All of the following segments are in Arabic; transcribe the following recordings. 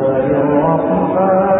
الله الرحمن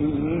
والذين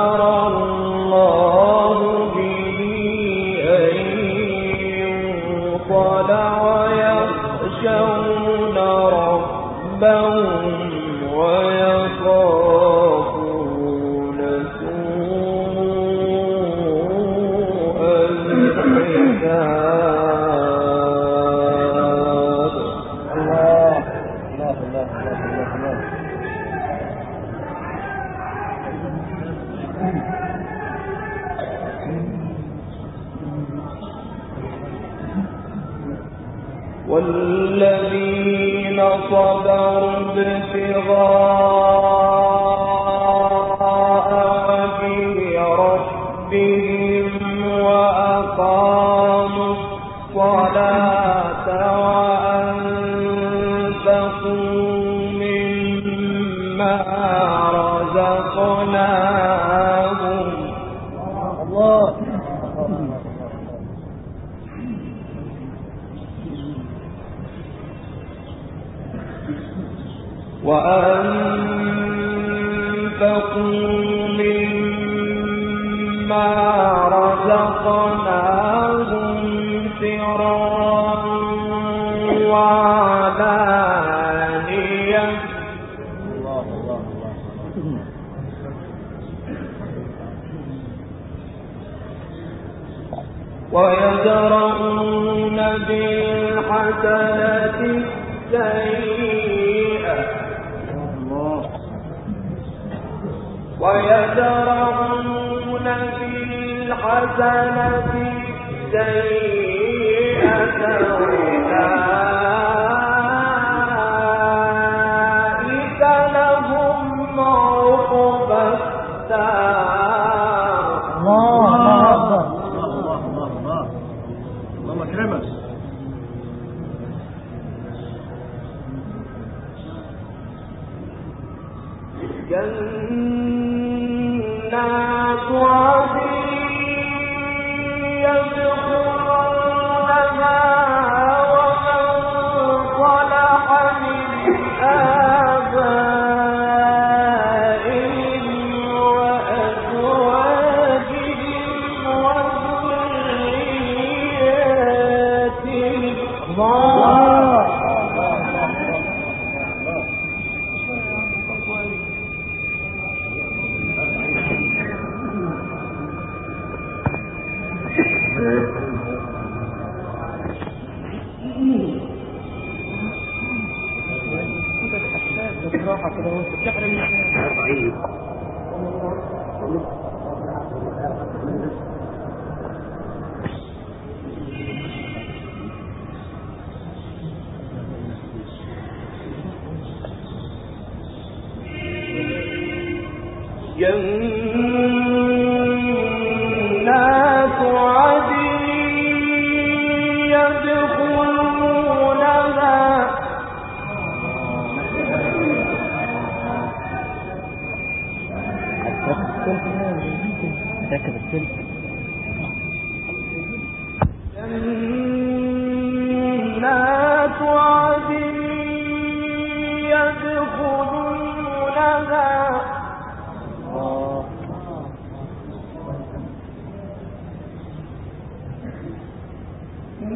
ويدرؤون بالحسنة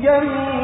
جميعا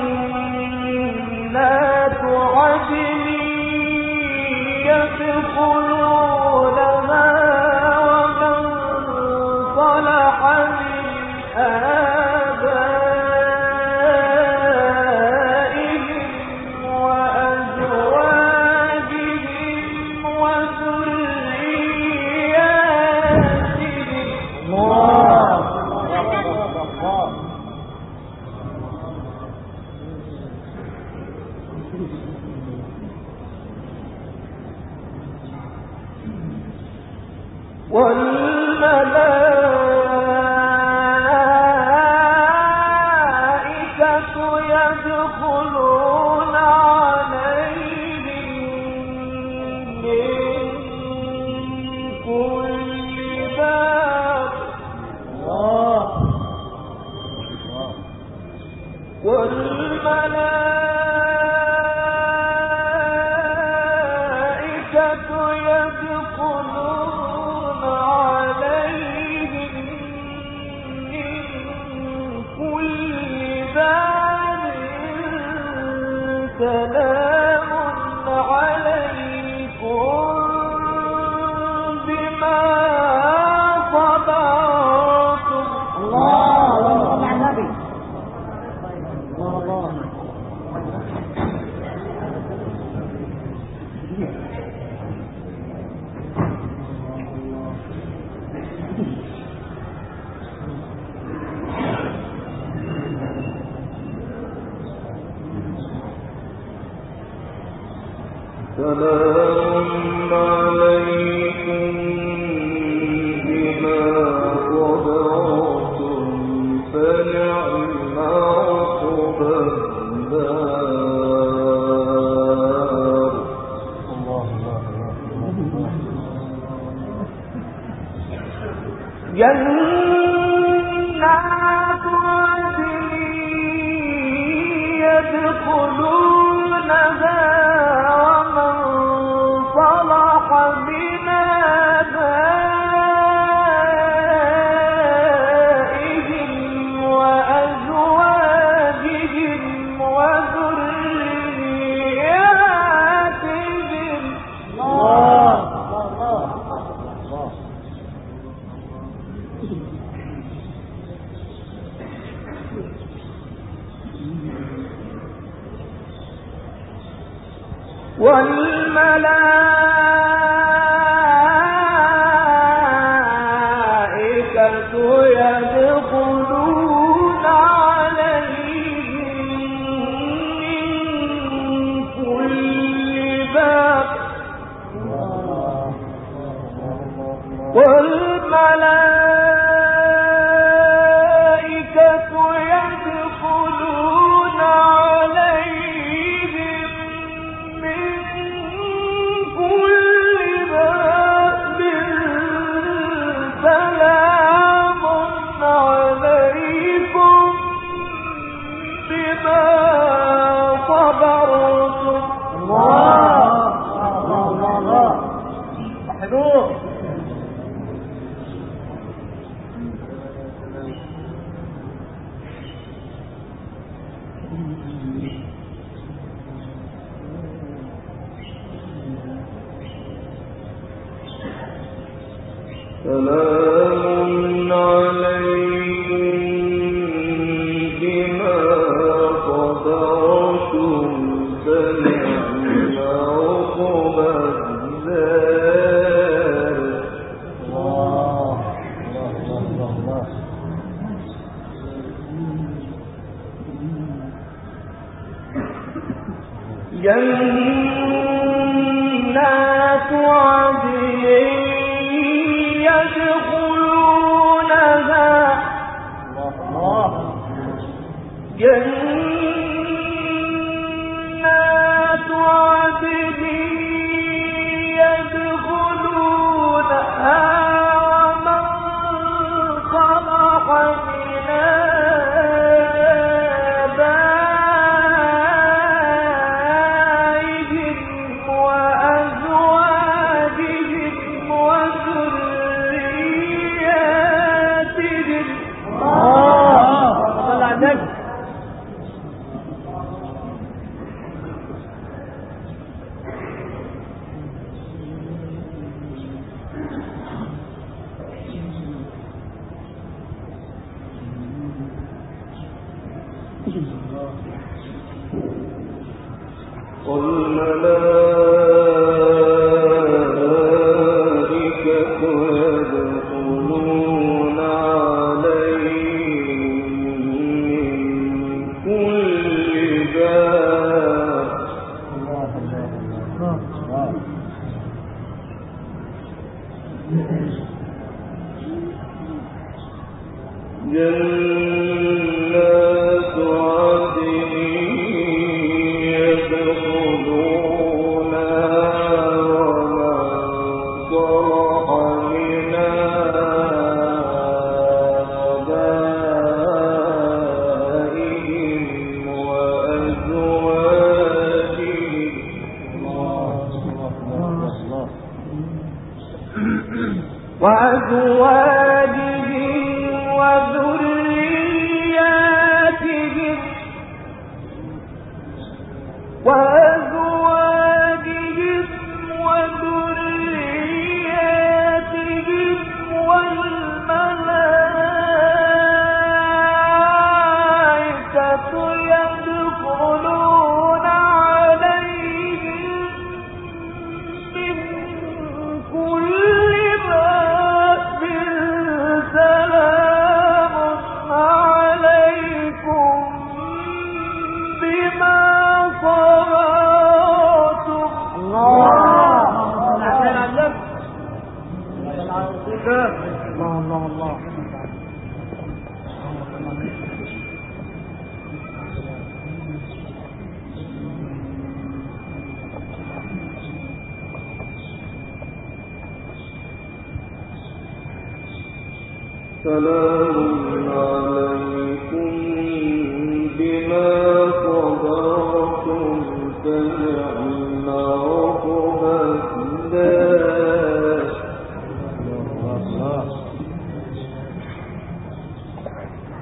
الفلك يبقى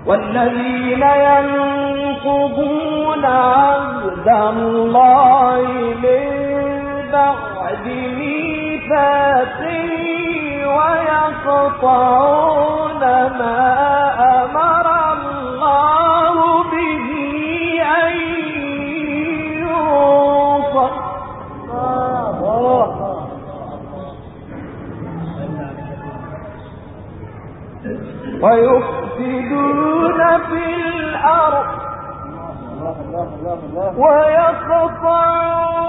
والذين ينقضون عهد الله من بعد ميثاقه ويقطعون ويفسدون في الأرض. ويقطعون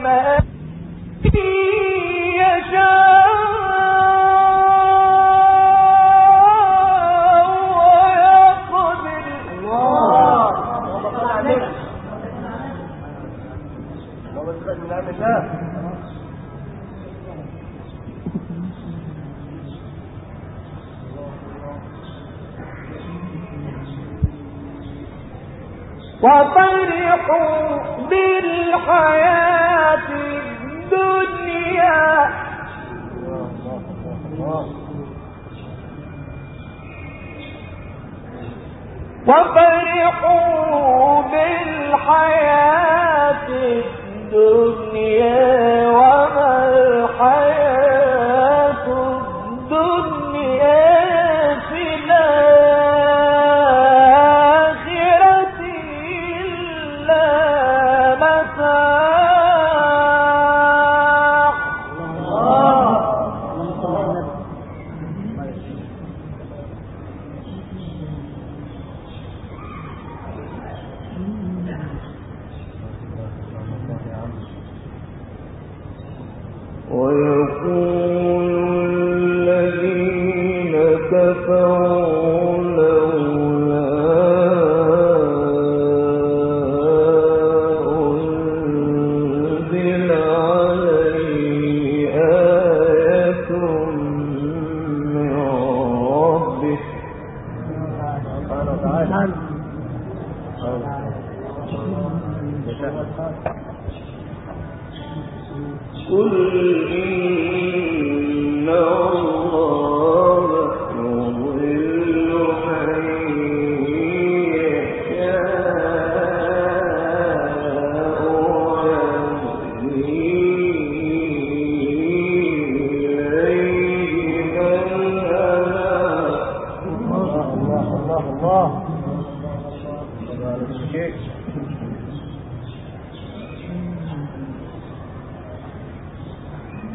وفرحوا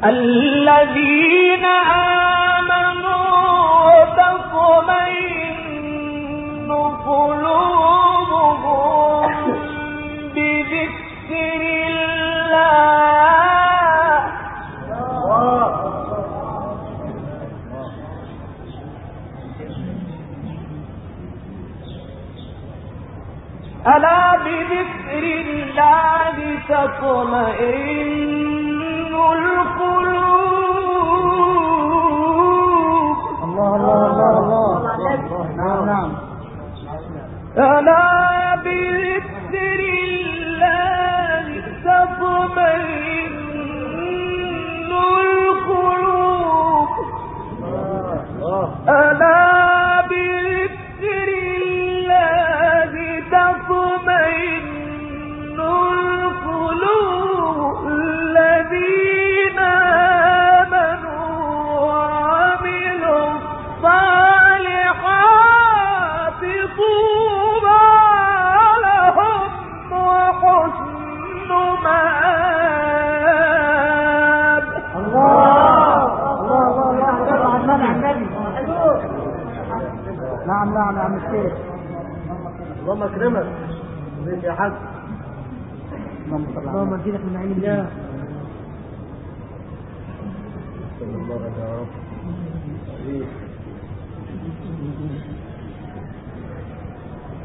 الذين آمنوا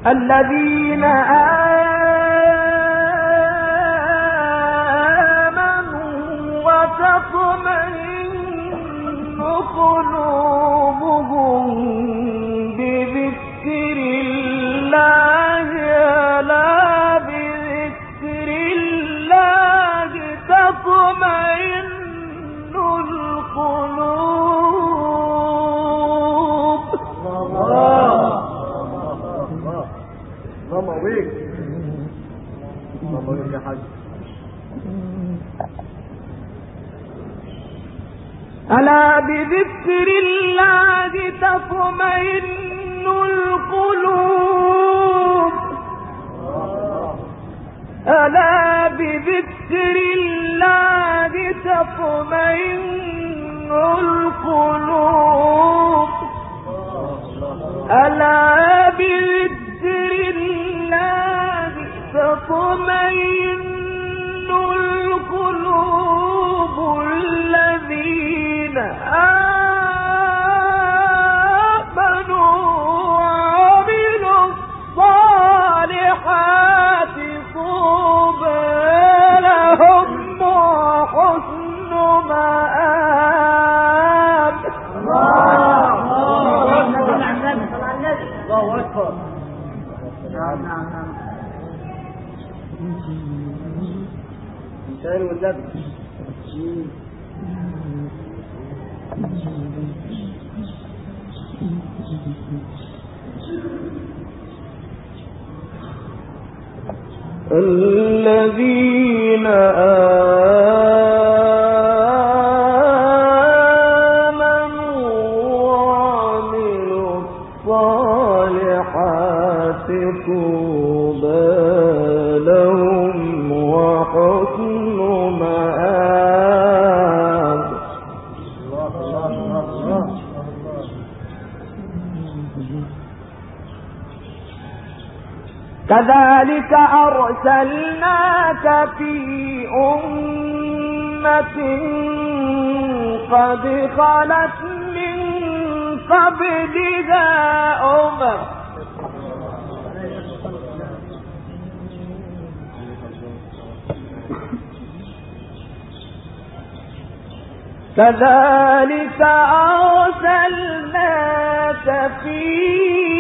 الذين آمنوا تطمئن القلوب. ألا بذكر الله تطمئن القلوب. ألا الذين آمنوا كذلك أرسلناك في أمة قد خلت من قبلها أمم كذلك أرسلناك في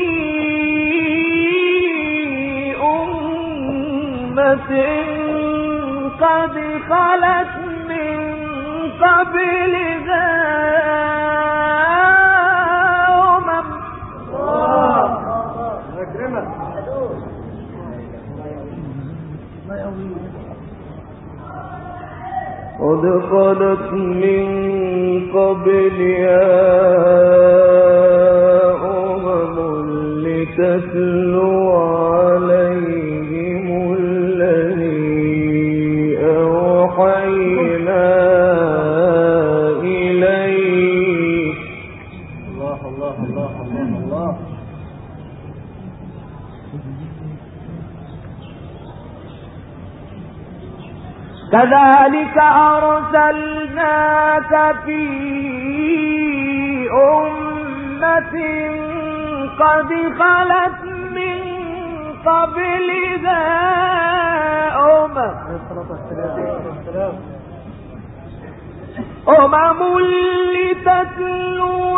قد خلت من قبلها أمم. قد خلت من قبلها كذلك أرسلناك في أمة قد خلت من قبلها أمم أمم لتتلو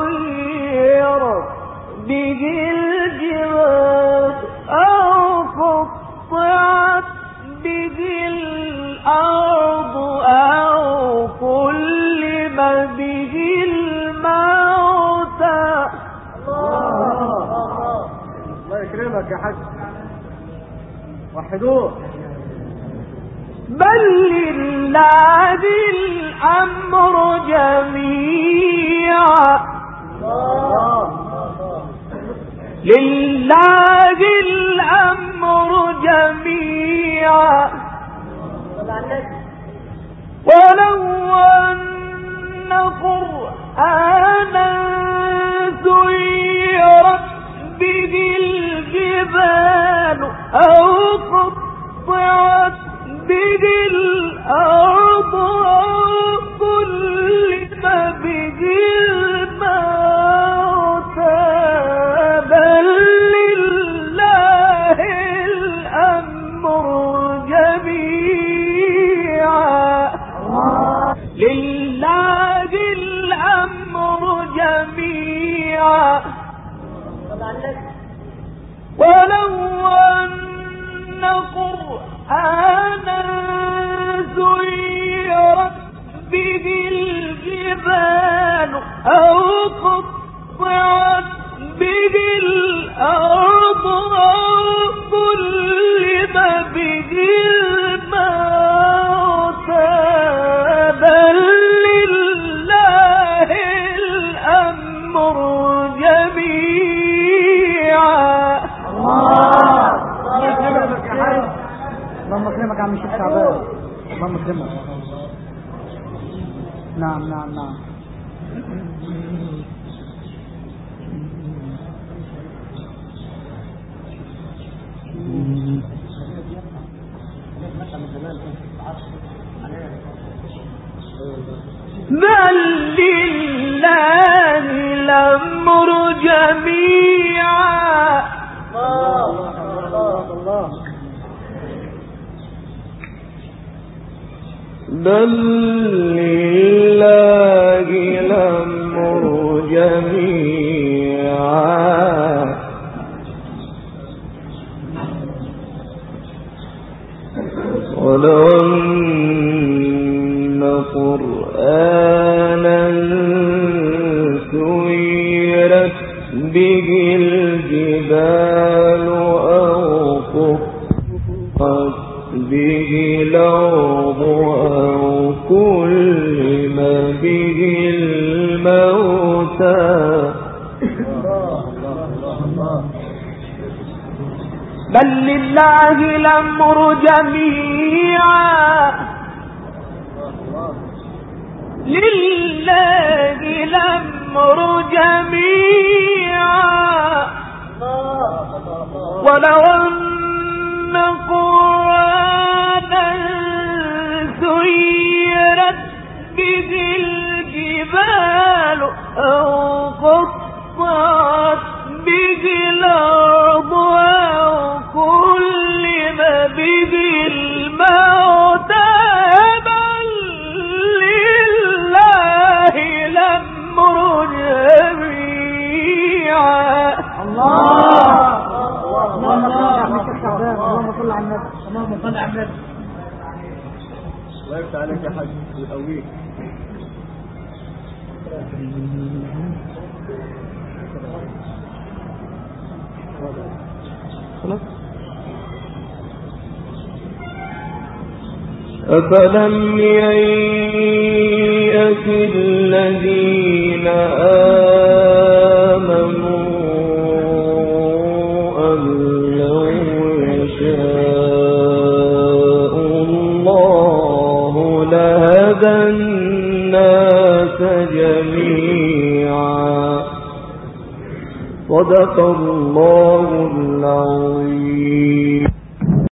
تحت وحدوه بل لله الأمر جميعا. لله ولو أن قرآنا سيرت به احمد عليك يا حاج خلاص. أفلم ييأس الذين آمنوا صدق الله العظيم.